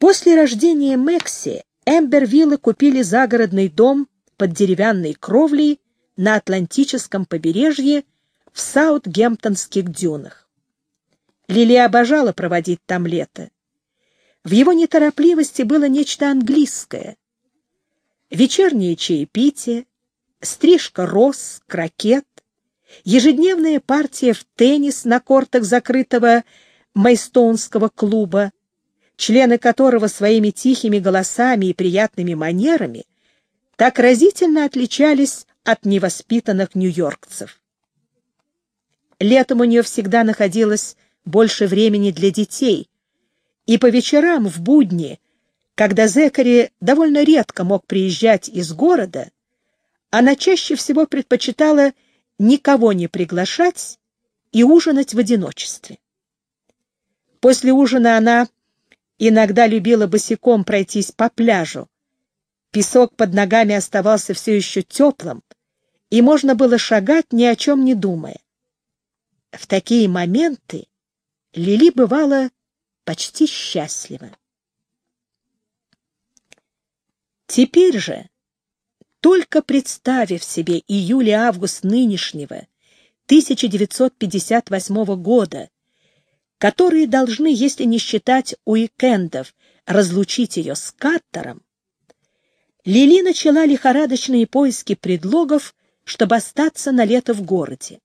После рождения Мэкси Эмбервиллы купили загородный дом под деревянной кровлей на Атлантическом побережье в Саутгемптонских дюнах. Лили обожала проводить там лето. В его неторопливости было нечто английское. Вечернее чаепитие, стрижка роз, крокет, ежедневная партия в теннис на кортах закрытого Мейстонского клуба, члены которого своими тихими голосами и приятными манерами так разительно отличались от невоспитанных нью-йоркцев. Летом у нее всегда находилось больше времени для детей, и по вечерам в будни, когда Зекари довольно редко мог приезжать из города, она чаще всего предпочитала никого не приглашать и ужинать в одиночестве. После ужина она иногда любила босиком пройтись по пляжу. Песок под ногами оставался все еще теплым, и можно было шагать, ни о чем не думая. В такие моменты Лили бывала почти счастлива. Теперь же, только представив себе июль и август нынешнего, 1958 года, которые должны, если не считать уикендов, разлучить ее с Каттером, Лили начала лихорадочные поиски предлогов, чтобы остаться на лето в городе.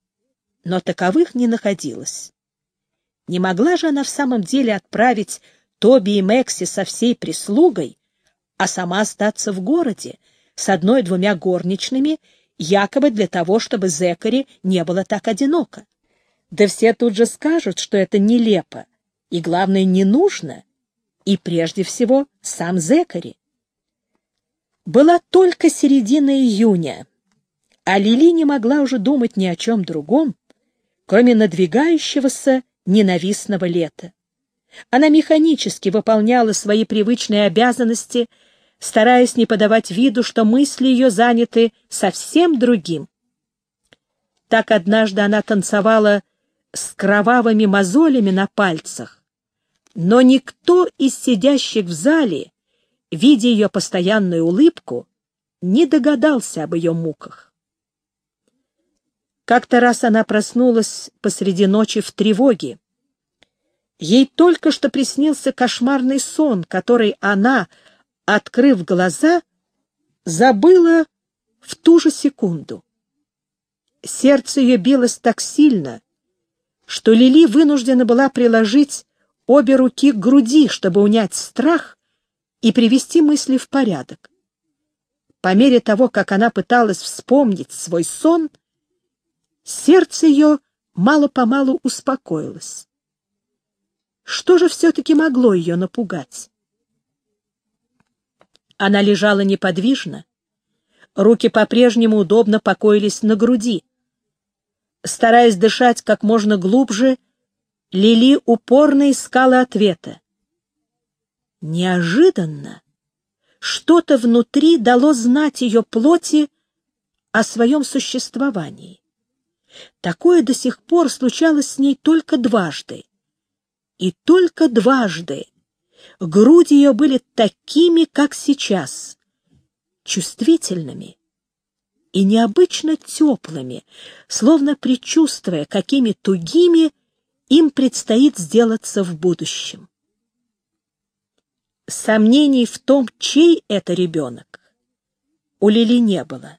Но таковых не находилось. Не могла же она в самом деле отправить Тоби и Мэкси со всей прислугой, а сама остаться в городе с одной-двумя горничными, якобы для того, чтобы Зекари не было так одиноко. Да все тут же скажут, что это нелепо, и, главное, не нужно, и прежде всего сам Зекари. Была только середина июня, а Лили не могла уже думать ни о чем другом, кроме надвигающегося ненавистного лета. Она механически выполняла свои привычные обязанности, стараясь не подавать виду, что мысли ее заняты совсем другим. Так однажды она танцевала с кровавыми мозолями на пальцах, но никто из сидящих в зале, видя ее постоянную улыбку, не догадался об ее муках. Как-то раз она проснулась посреди ночи в тревоге. Ей только что приснился кошмарный сон, который она, открыв глаза, забыла в ту же секунду. Сердце ее билось так сильно, что Лили вынуждена была приложить обе руки к груди, чтобы унять страх и привести мысли в порядок. По мере того, как она пыталась вспомнить свой сон, Сердце ее мало-помалу успокоилось. Что же все-таки могло ее напугать? Она лежала неподвижно, руки по-прежнему удобно покоились на груди. Стараясь дышать как можно глубже, Лили упорно искала ответа. Неожиданно что-то внутри дало знать ее плоти о своем существовании. Такое до сих пор случалось с ней только дважды. И только дважды груди ее были такими, как сейчас, чувствительными и необычно теплыми, словно предчувствуя, какими тугими им предстоит сделаться в будущем. Сомнений в том, чей это ребенок, у Лили не было.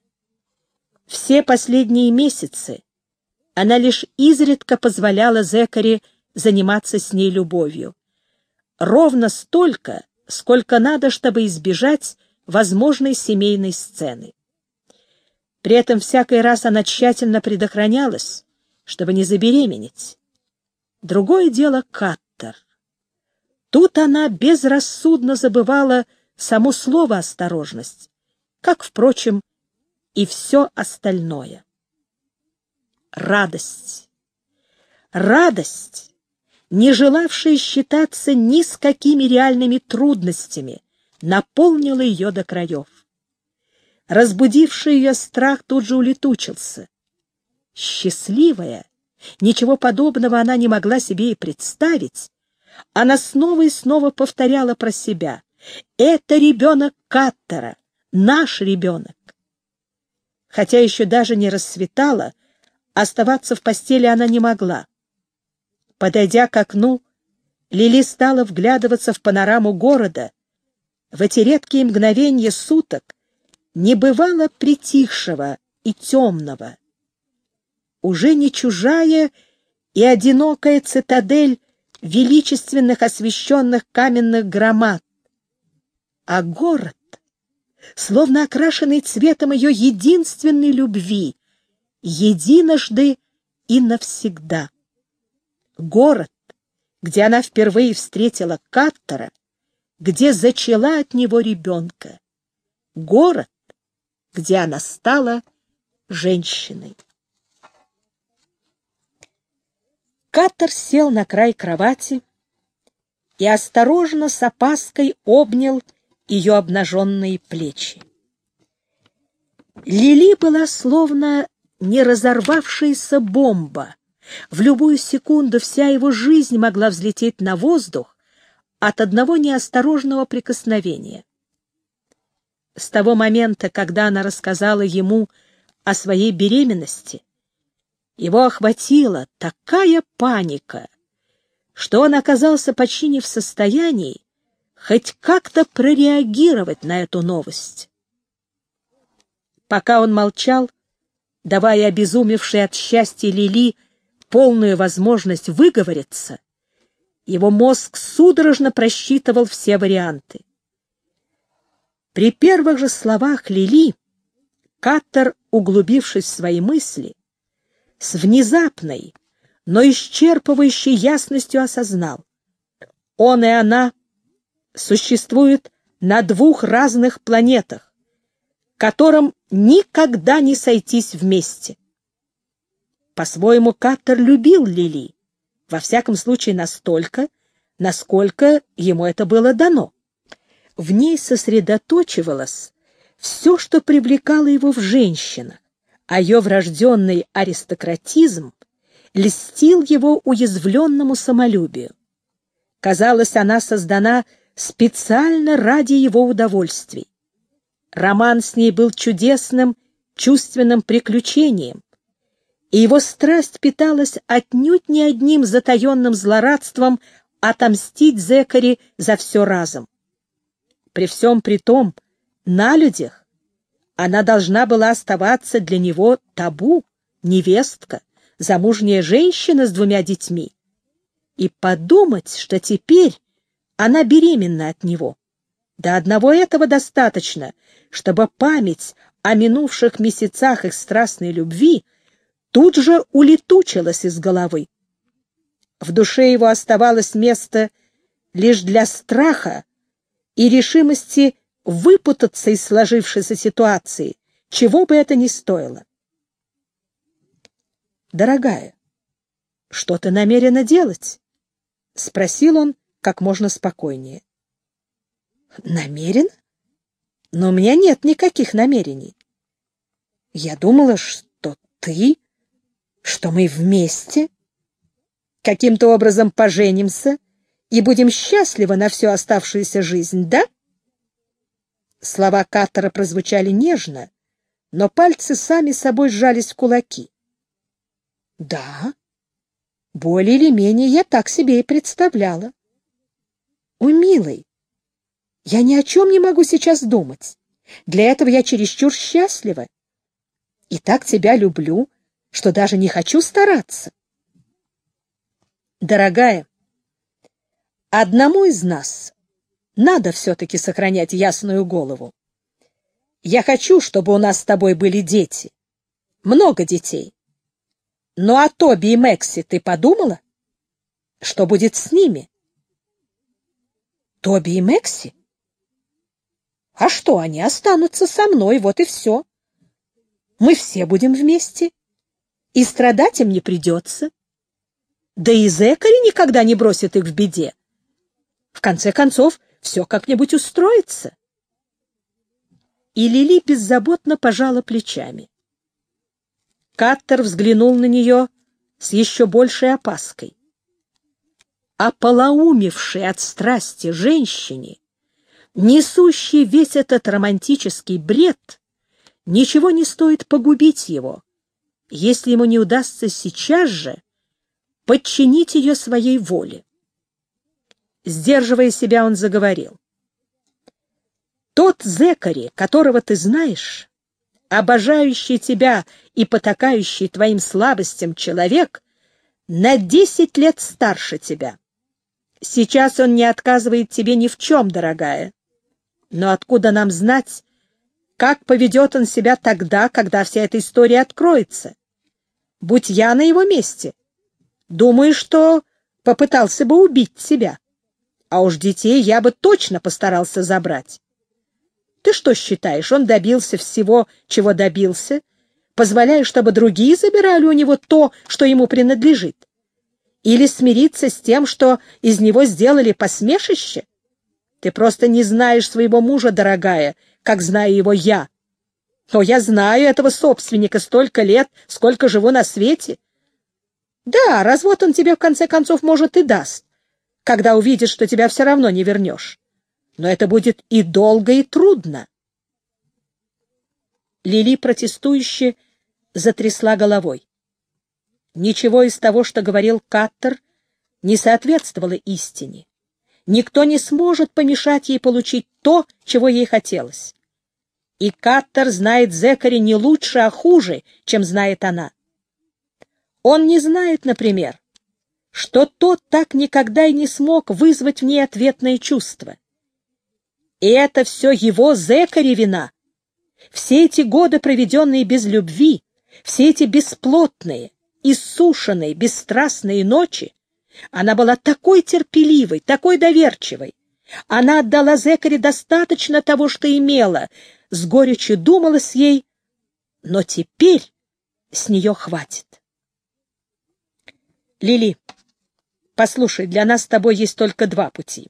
Все последние месяцы она лишь изредка позволяла Зекаре заниматься с ней любовью. Ровно столько, сколько надо, чтобы избежать возможной семейной сцены. При этом всякий раз она тщательно предохранялась, чтобы не забеременеть. Другое дело Каттер. Тут она безрассудно забывала само слово «осторожность», как, впрочем, и все остальное радость. Радость, не желавшая считаться ни с какими реальными трудностями, наполнила ее до краев. Разбудивший ее страх тут же улетучился. Счастливая, ничего подобного она не могла себе и представить, она снова и снова повторяла про себя. «Это ребенок Каттера, наш ребенок». Хотя еще даже не рассветало, оставаться в постели она не могла. Подойдя к окну, Лили стала вглядываться в панораму города. В эти редкие мгновения суток не бывало притихшего и темного. Уже не чужая и одинокая цитадель величественных освещенных каменных громад, а город, словно окрашенный цветом ее единственной любви, единожды и навсегда. Город, где она впервые встретила Каттера, где зачала от него ребенка. Город, где она стала женщиной. Каттер сел на край кровати и осторожно с опаской обнял ее обнаженные плечи. Лили была словно не разорвавшаяся бомба. В любую секунду вся его жизнь могла взлететь на воздух от одного неосторожного прикосновения. С того момента, когда она рассказала ему о своей беременности, его охватила такая паника, что он оказался почти не в состоянии хоть как-то прореагировать на эту новость. Пока он молчал, давая обезумевшей от счастья Лили полную возможность выговориться, его мозг судорожно просчитывал все варианты. При первых же словах Лили Каттер, углубившись в свои мысли, с внезапной, но исчерпывающей ясностью осознал. Он и она существуют на двух разных планетах, которым никогда не сойтись вместе. По-своему, Каттер любил Лили, во всяком случае настолько, насколько ему это было дано. В ней сосредоточивалось все, что привлекало его в женщинах, а ее врожденный аристократизм льстил его уязвленному самолюбию. Казалось, она создана специально ради его удовольствий. Роман с ней был чудесным чувственным приключением, и его страсть питалась отнюдь не одним затаенным злорадством отомстить Зекари за все разом. При всем при том, на людях она должна была оставаться для него табу, невестка, замужняя женщина с двумя детьми. И подумать, что теперь она беременна от него. До одного этого достаточно, чтобы память о минувших месяцах их страстной любви тут же улетучилась из головы. В душе его оставалось место лишь для страха и решимости выпутаться из сложившейся ситуации, чего бы это ни стоило. «Дорогая, что ты намерена делать?» — спросил он как можно спокойнее. «Намерен? Но у меня нет никаких намерений. Я думала, что ты, что мы вместе каким-то образом поженимся и будем счастливы на всю оставшуюся жизнь, да?» Слова Каттера прозвучали нежно, но пальцы сами собой сжались в кулаки. Да, более или менее я так себе и представляла. Ой, милый, я ни о чем не могу сейчас думать. Для этого я чересчур счастлива. И так тебя люблю, что даже не хочу стараться. Дорогая, одному из нас надо все-таки сохранять ясную голову. Я хочу, чтобы у нас с тобой были дети. Много детей. Ну а Тоби и Мэкси ты подумала? Что будет с ними? Тоби и Мэкси? А что, они останутся со мной, вот и все. Мы все будем вместе, и страдать им не придется. Да и Зекари никогда не бросит их в беде. В конце концов, все как-нибудь устроится. И Лили беззаботно пожала плечами. Каттер взглянул на нее с еще большей опаской. ополоумевшей от страсти женщине, несущей весь этот романтический бред, ничего не стоит погубить его, если ему не удастся сейчас же подчинить ее своей воле. Сдерживая себя, он заговорил. «Тот Зекари, которого ты знаешь, обожающий тебя и потакающий твоим слабостям человек, на десять лет старше тебя. Сейчас он не отказывает тебе ни в чем, дорогая. Но откуда нам знать, как поведет он себя тогда, когда вся эта история откроется? Будь я на его месте, думаю, что попытался бы убить себя. А уж детей я бы точно постарался забрать. Ты что считаешь, он добился всего, чего добился, позволяя, чтобы другие забирали у него то, что ему принадлежит? Или смириться с тем, что из него сделали посмешище? Ты просто не знаешь своего мужа, дорогая, как знаю его я. Но я знаю этого собственника столько лет, сколько живу на свете. Да, развод он тебе в конце концов может и даст когда увидишь, что тебя все равно не вернешь. Но это будет и долго, и трудно. Лили протестующе затрясла головой. Ничего из того, что говорил Каттер, не соответствовало истине. Никто не сможет помешать ей получить то, чего ей хотелось. И Каттер знает Зекари не лучше, а хуже, чем знает она. Он не знает, например, что тот так никогда и не смог вызвать в ней ответное чувство. И это все его зэкари вина. Все эти годы, проведенные без любви, все эти бесплотные, иссушенные, бесстрастные ночи, она была такой терпеливой, такой доверчивой. Она отдала Зекаре достаточно того, что имела, с горечью думалась ей, но теперь с нее хватит. Лили, Послушай, для нас с тобой есть только два пути.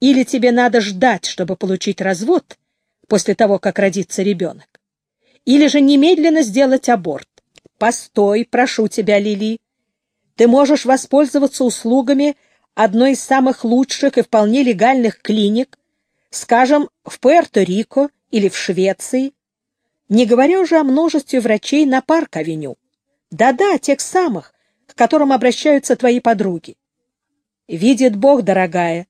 Или тебе надо ждать, чтобы получить развод после того, как родится ребенок, или же немедленно сделать аборт. Постой, прошу тебя, Лили. Ты можешь воспользоваться услугами одной из самых лучших и вполне легальных клиник, скажем, в Пуэрто-Рико или в Швеции, не говоря уже о множестве врачей на Парк-авеню. Да-да, тех самых, к которым обращаются твои подруги. Видит Бог, дорогая,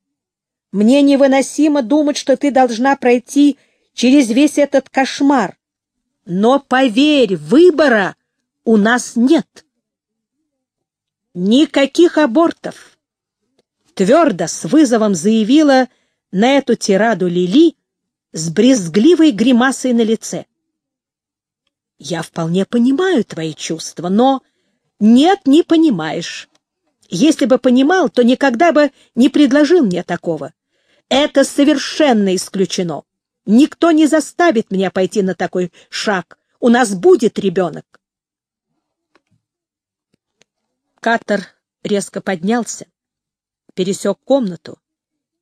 мне невыносимо думать, что ты должна пройти через весь этот кошмар. Но поверь, выбора у нас нет. Никаких абортов. Твердо, с вызовом заявила на эту тираду Лили с брезгливой гримасой на лице. Я вполне понимаю твои чувства, но нет, не понимаешь. Если бы понимал, то никогда бы не предложил мне такого. Это совершенно исключено. Никто не заставит меня пойти на такой шаг. У нас будет ребенок. Катер резко поднялся, пересек комнату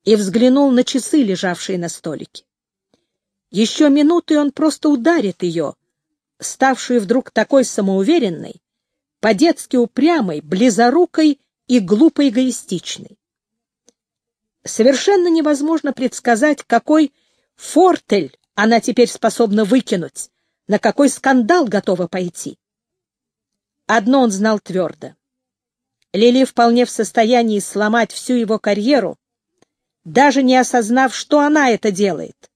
и взглянул на часы, лежавшие на столике. Еще минуты он просто ударит ее, ставшую вдруг такой самоуверенной, по-детски упрямой, близорукой и глупо эгоистичной. Совершенно невозможно предсказать, какой фортель она теперь способна выкинуть, на какой скандал готова пойти. Одно он знал твердо. Лили вполне в состоянии сломать всю его карьеру, даже не осознав, что она это делает.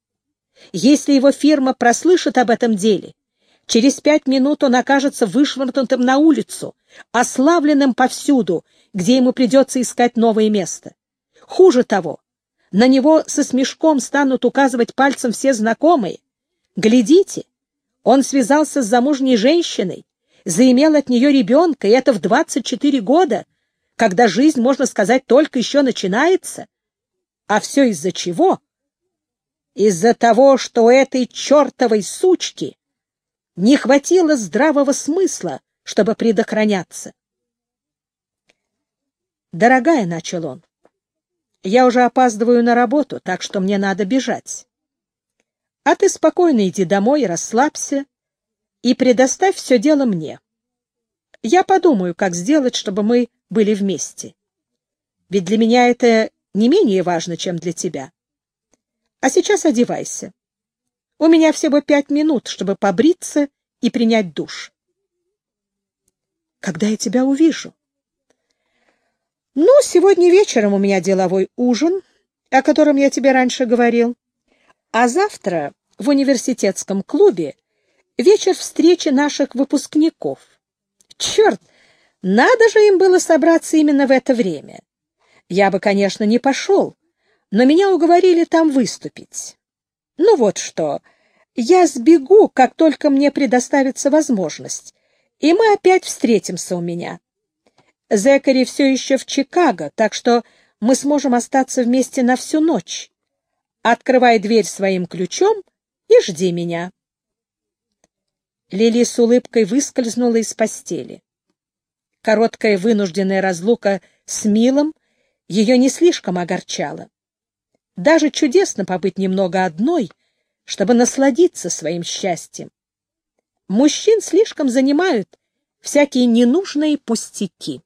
Если его фирма прослышит об этом деле, Через пять минут он окажется вышвырнутым на улицу, ославленным повсюду, где ему придется искать новое место. Хуже того, на него со смешком станут указывать пальцем все знакомые. Глядите, он связался с замужней женщиной, заимел от нее ребенка, и это в 24 года, когда жизнь, можно сказать, только еще начинается. А все из-за чего? Из-за того, что у этой чертовой сучки не хватило здравого смысла, чтобы предохраняться. «Дорогая», — начал он, — «я уже опаздываю на работу, так что мне надо бежать. А ты спокойно иди домой, расслабься и предоставь все дело мне. Я подумаю, как сделать, чтобы мы были вместе. Ведь для меня это не менее важно, чем для тебя. А сейчас одевайся. У меня всего пять минут, чтобы побриться и принять душ. Когда я тебя увижу? Ну, сегодня вечером у меня деловой ужин, о котором я тебе раньше говорил. А завтра в университетском клубе вечер встречи наших выпускников. Черт, надо же им было собраться именно в это время. Я бы, конечно, не пошел, но меня уговорили там выступить. Ну вот что, я сбегу, как только мне предоставится возможность, и мы опять встретимся у меня. Зекари все еще в Чикаго, так что мы сможем остаться вместе на всю ночь. Открывай дверь своим ключом и жди меня. Лили с улыбкой выскользнула из постели. Короткая вынужденная разлука с Милом ее не слишком огорчала. Даже чудесно побыть немного одной, чтобы насладиться своим счастьем. Мужчин слишком занимают всякие ненужные пустяки.